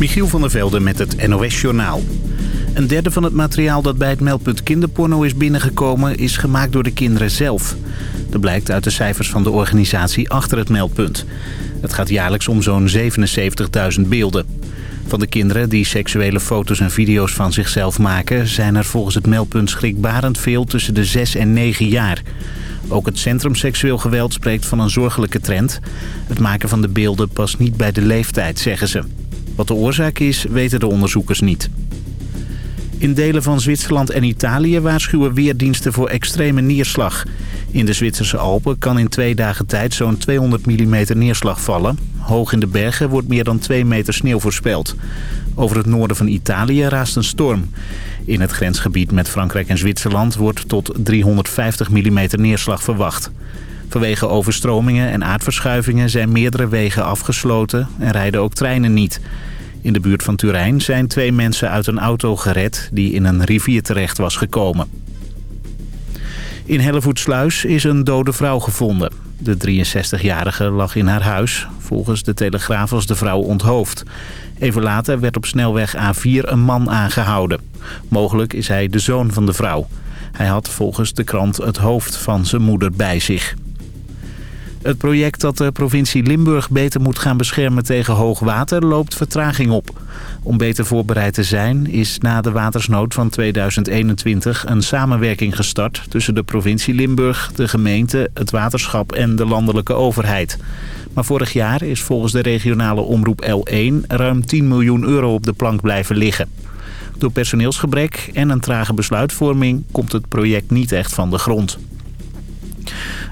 Michiel van der Velde met het NOS-journaal. Een derde van het materiaal dat bij het meldpunt kinderporno is binnengekomen... is gemaakt door de kinderen zelf. Dat blijkt uit de cijfers van de organisatie achter het meldpunt. Het gaat jaarlijks om zo'n 77.000 beelden. Van de kinderen die seksuele foto's en video's van zichzelf maken... zijn er volgens het meldpunt schrikbarend veel tussen de 6 en 9 jaar... Ook het Centrum Seksueel Geweld spreekt van een zorgelijke trend. Het maken van de beelden past niet bij de leeftijd, zeggen ze. Wat de oorzaak is, weten de onderzoekers niet. In delen van Zwitserland en Italië waarschuwen weerdiensten voor extreme neerslag. In de Zwitserse Alpen kan in twee dagen tijd zo'n 200 mm neerslag vallen. Hoog in de bergen wordt meer dan 2 meter sneeuw voorspeld. Over het noorden van Italië raast een storm. In het grensgebied met Frankrijk en Zwitserland wordt tot 350 mm neerslag verwacht. Vanwege overstromingen en aardverschuivingen zijn meerdere wegen afgesloten en rijden ook treinen niet. In de buurt van Turijn zijn twee mensen uit een auto gered die in een rivier terecht was gekomen. In Hellevoetsluis is een dode vrouw gevonden. De 63-jarige lag in haar huis. Volgens de Telegraaf was de vrouw onthoofd. Even later werd op snelweg A4 een man aangehouden. Mogelijk is hij de zoon van de vrouw. Hij had volgens de krant het hoofd van zijn moeder bij zich. Het project dat de provincie Limburg beter moet gaan beschermen tegen hoog water loopt vertraging op. Om beter voorbereid te zijn is na de watersnood van 2021 een samenwerking gestart tussen de provincie Limburg, de gemeente, het waterschap en de landelijke overheid. Maar vorig jaar is volgens de regionale omroep L1 ruim 10 miljoen euro op de plank blijven liggen. Door personeelsgebrek en een trage besluitvorming komt het project niet echt van de grond.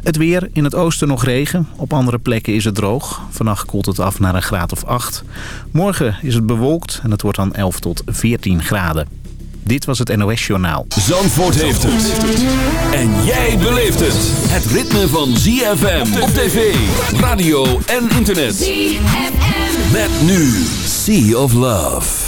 Het weer, in het oosten nog regen. Op andere plekken is het droog. Vannacht koelt het af naar een graad of 8. Morgen is het bewolkt en het wordt dan 11 tot 14 graden. Dit was het NOS Journaal. Zandvoort heeft het. En jij beleeft het. Het ritme van ZFM op tv, radio en internet. ZFM. Met nu Sea of Love.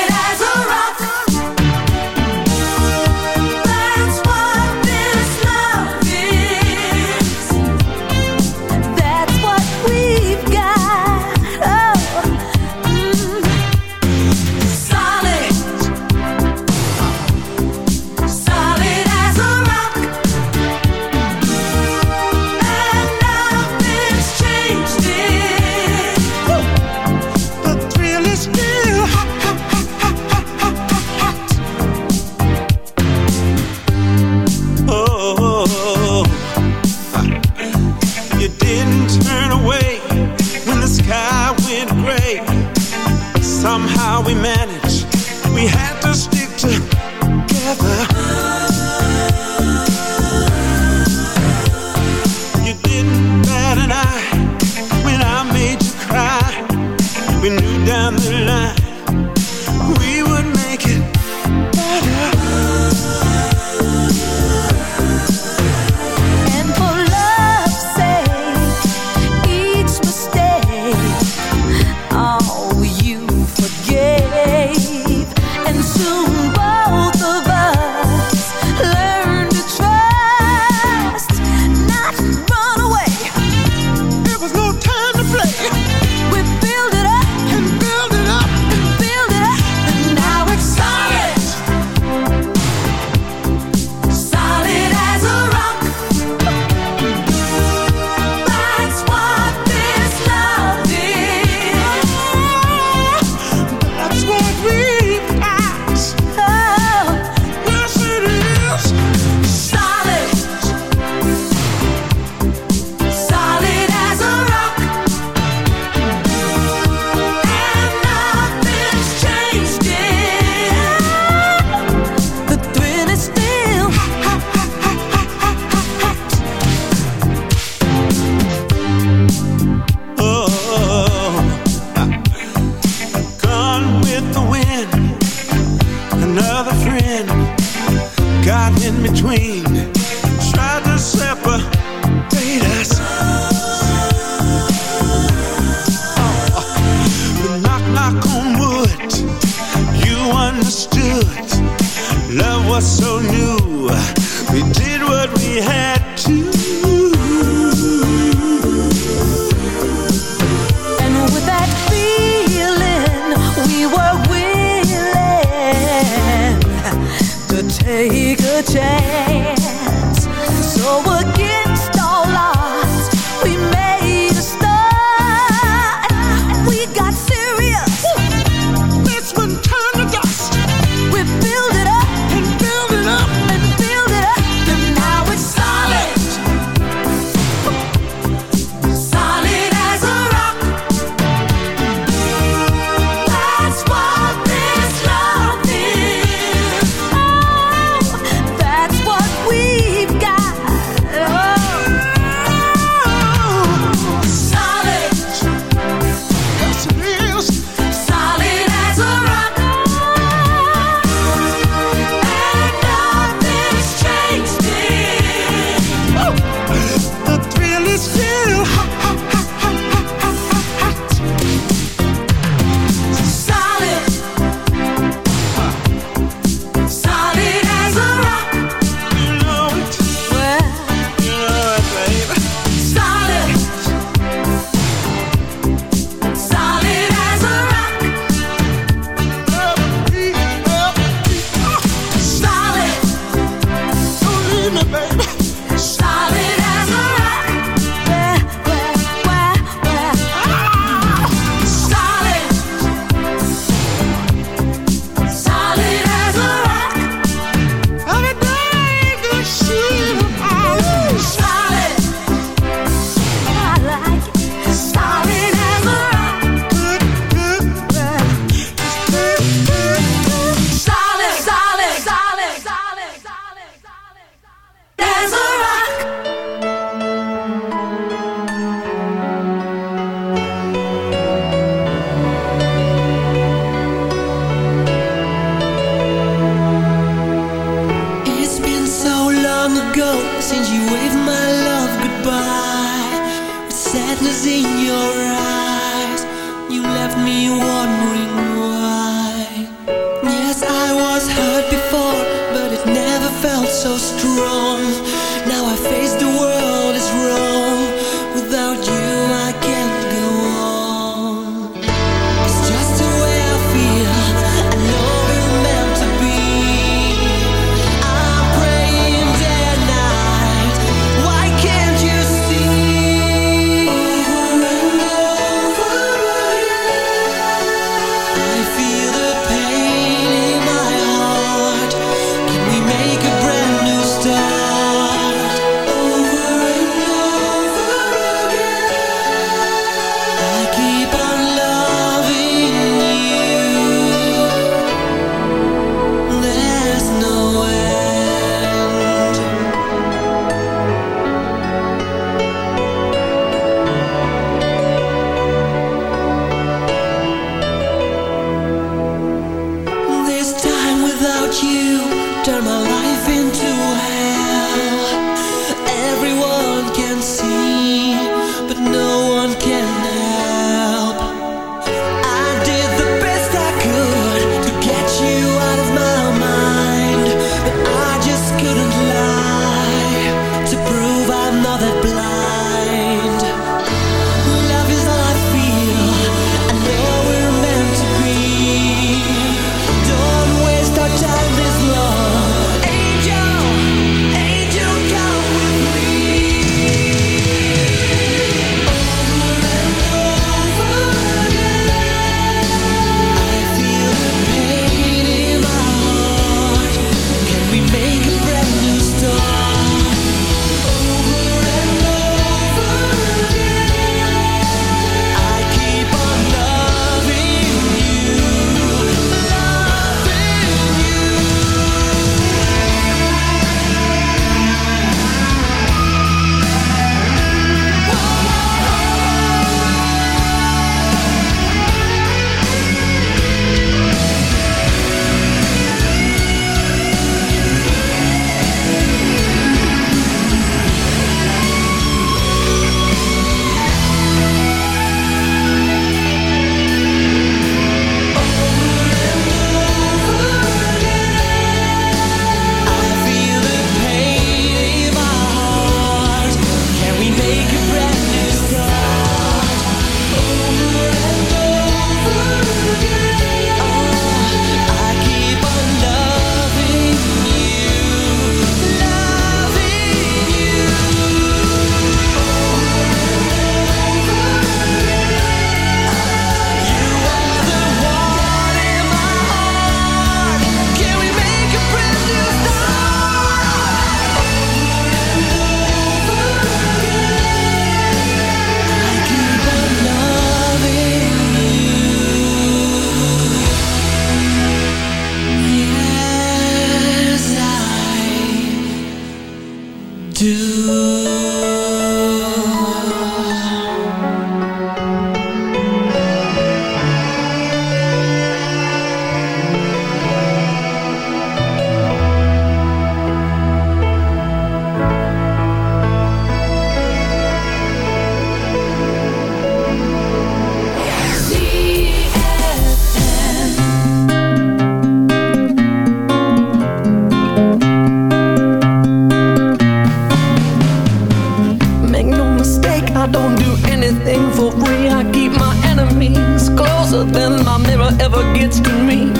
don't do anything for free. I keep my enemies closer than my mirror ever gets to me.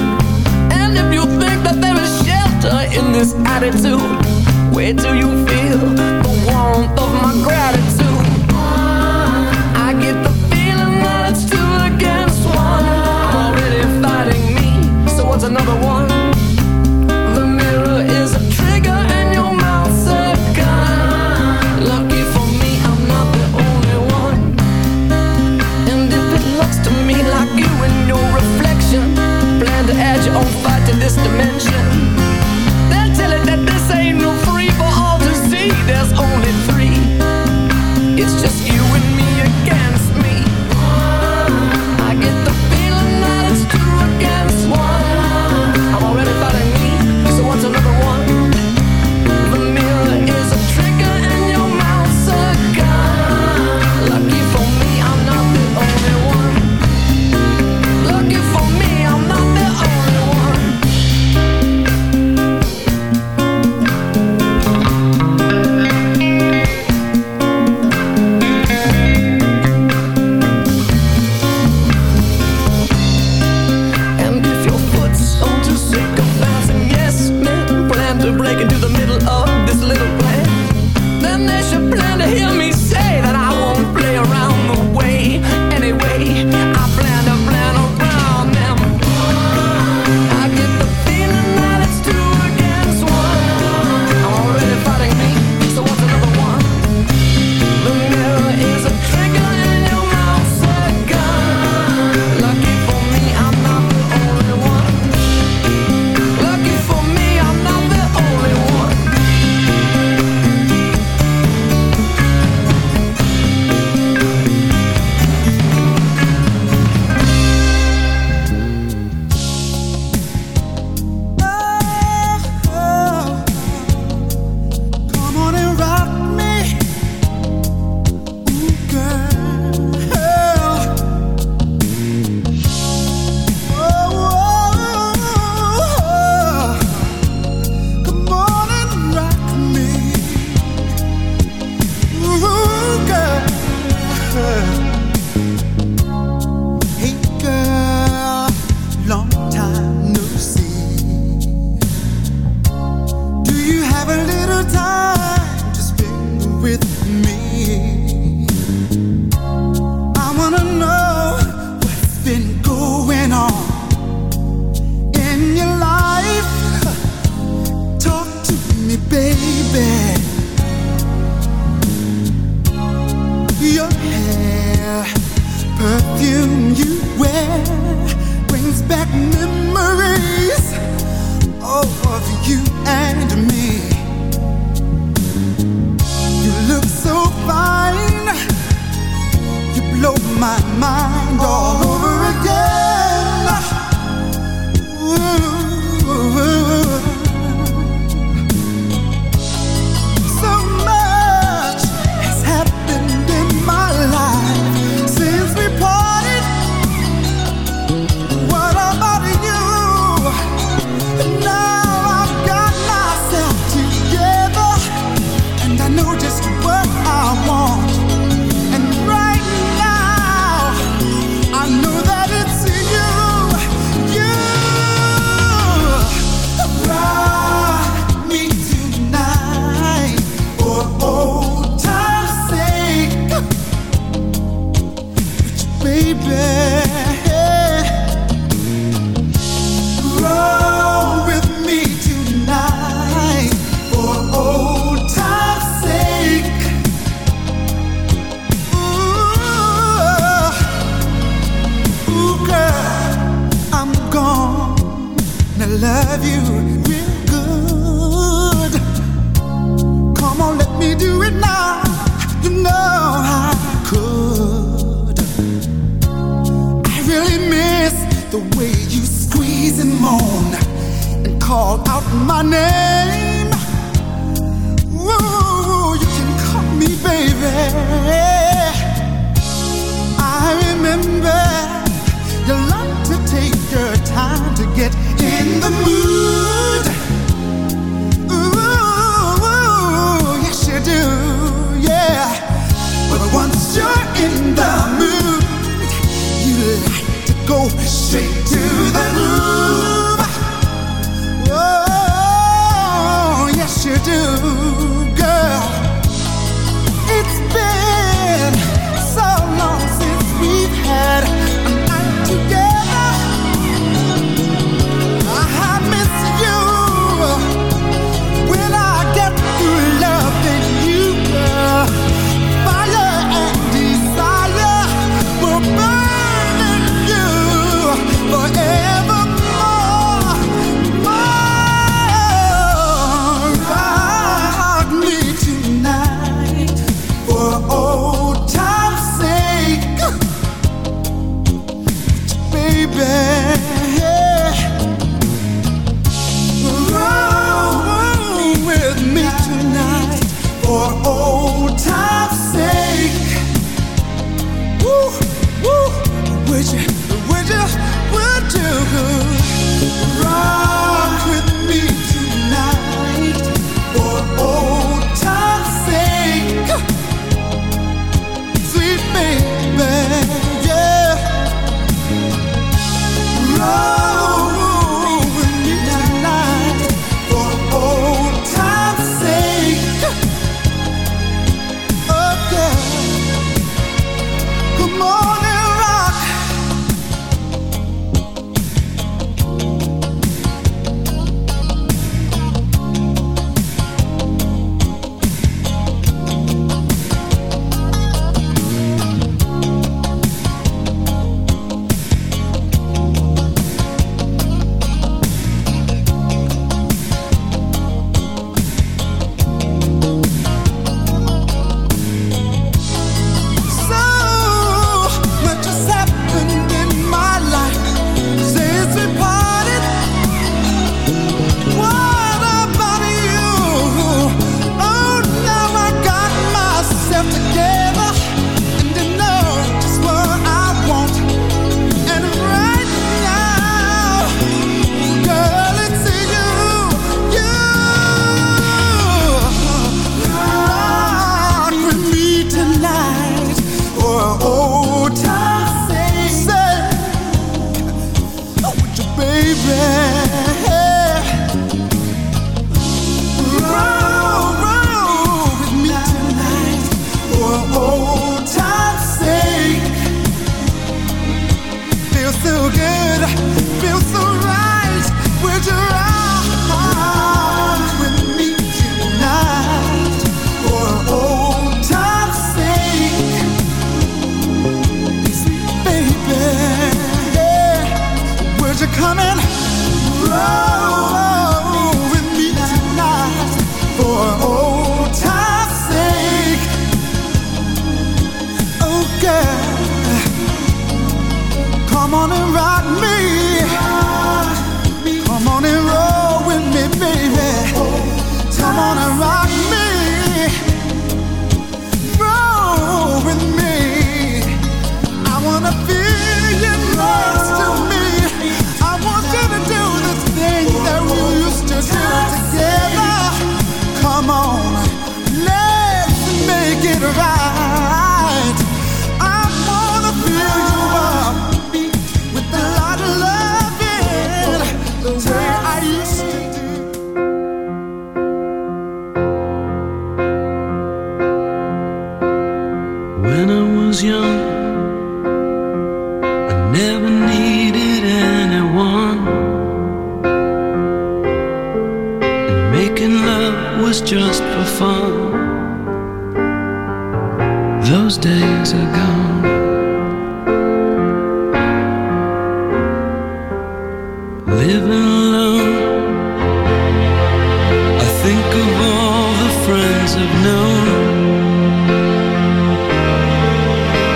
And if you think that there is shelter in this attitude, wait till you feel the warmth of my gratitude.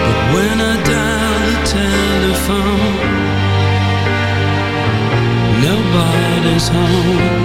But when I dial the telephone Nobody's home.